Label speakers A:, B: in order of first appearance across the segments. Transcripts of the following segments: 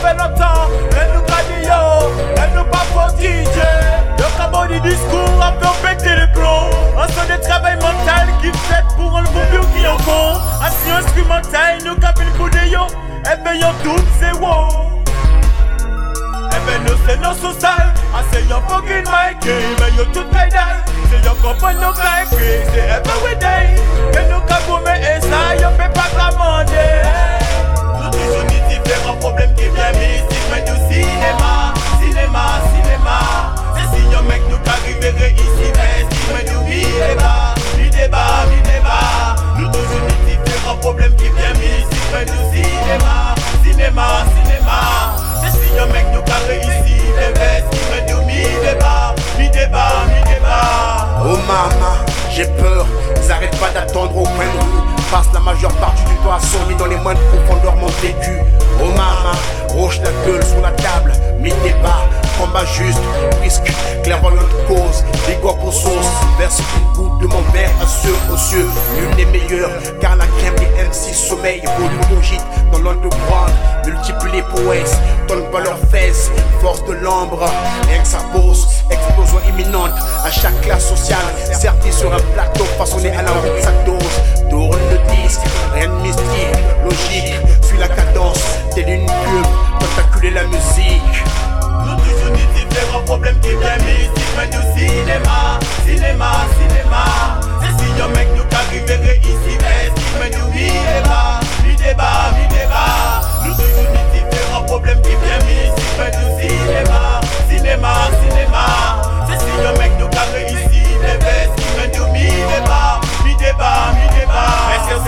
A: fait longtemps, elle nous pas yo, elle nous pas pour DJ. Le cabot discours a fait péter le plomb. Un son de travail mental qui fait pour un bon qui en con. Assis instrumental, nous capine pour des yo, et ben yo tout c'est wow. Eh ben nou se nou sou sal An ah, yon my key eh Ben tout kay ben, day yon kompon nou kay ever we day mais du cinéma, cinéma, cinéma. C'est si yon mec nous qu'a réussi, les vestes qui me du mi débat, mi débat, mi débat.
B: Oh maman, j'ai peur, ils arrêtent pas d'attendre au coin de rue. Passe la majeure partie du temps assommé dans les mains de profondeur mon vécu. Oh maman, roche la gueule sur la table, mille débats, combat juste, risque, clairvoyante cause, dégoût pour sauce, verse une goutte de mon verre à ceux aux cieux, l'une des meilleures, car des Sommeil, volume gîte dans l'underground, multiplier prouesses, donne pas leurs fesses, force de l'ombre, rien que sa pose, explosion imminente. À chaque classe sociale, servi sur un plateau façonné à la roue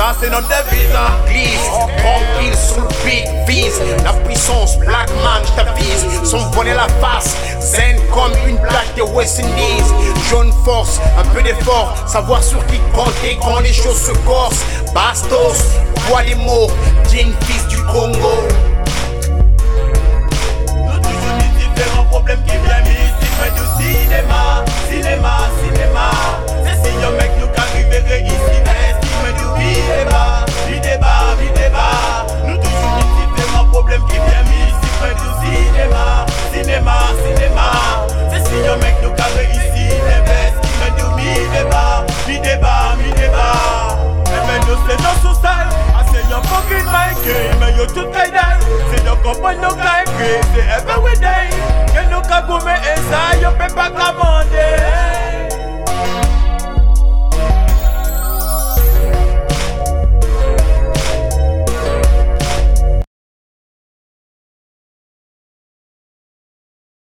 A: Ça c'est notre devise
B: Glisse, tranquille sous le beat, vise. La puissance, black man, j't'avise, son bonnet la face, zen comme une plaque de West Indies, jaune force, un peu d'effort, savoir sur qui compter quand les choses se corsent, Bastos, voix les mots, digne fils du Congo.
A: Nous toujours ni différents problèmes qui everywhere